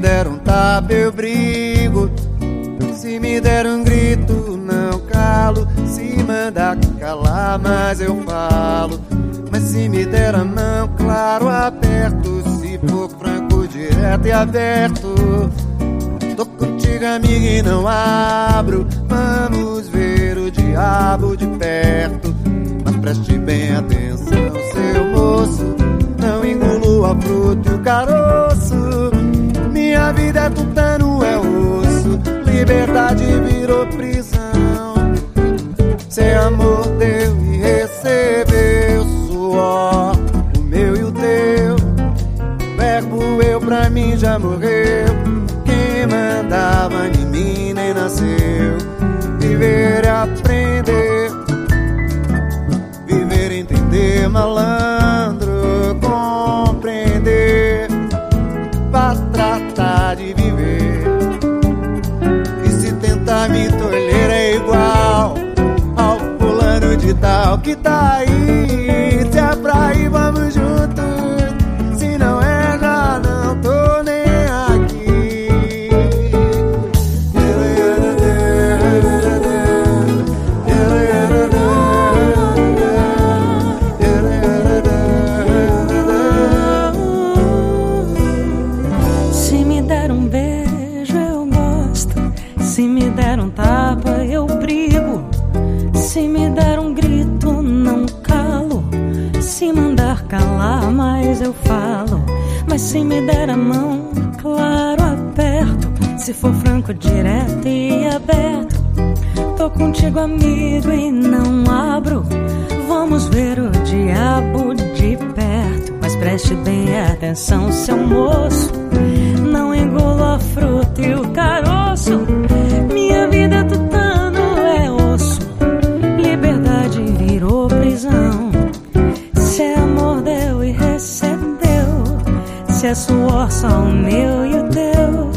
der um tapa, eu brigo. Se me der um grito, não calo. Se mandar calar, mas eu falo. Mas se me der a mão, claro, aperto. Se for franco, direto e aberto. Tô contigo, amiga, e não abro. Vamos ver o diabo de perto. Mas preste bem atenção, seu moço. Não engulo a fruta e o caroço. Minha vida é tutano, é osso. Liberdade virou prisão. Sem amor deu e recebeu suor. O meu e o teu. Verbo eu pra mim já morreu. Quem mandava em mim nem nasceu. Viver é aprender. Que tá aí. Mas se me der a mão, claro, aperto. Se for franco, direto e aberto. Tô contigo, amigo, e não abro. Vamos ver o diabo de perto. Mas preste bem atenção, seu moço. Não engulo a fruta e o caroço. se é suor só o meu e o teu.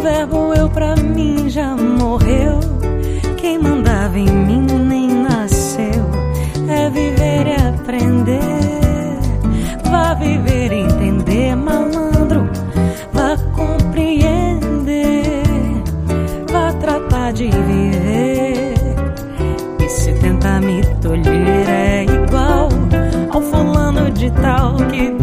Verbo eu pra mim já morreu. Quem mandava em mim nem nasceu. É viver e aprender. Vá viver e entender, malandro. Vá compreender. Vá tratar de viver. E se tentar me tolher é igual ao fulano de tal que